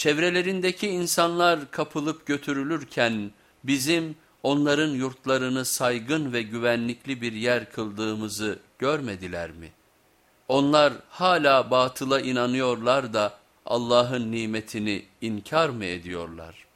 Çevrelerindeki insanlar kapılıp götürülürken bizim onların yurtlarını saygın ve güvenlikli bir yer kıldığımızı görmediler mi? Onlar hala batıla inanıyorlar da Allah'ın nimetini inkar mı ediyorlar?''